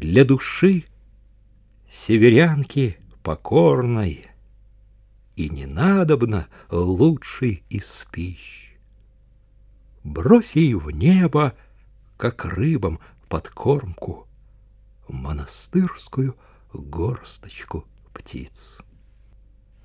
для души северянки покорной, И не надобно лучшей из пищ. Брось ей в небо, как рыбам подкормку, Монастырскую горсточку птиц.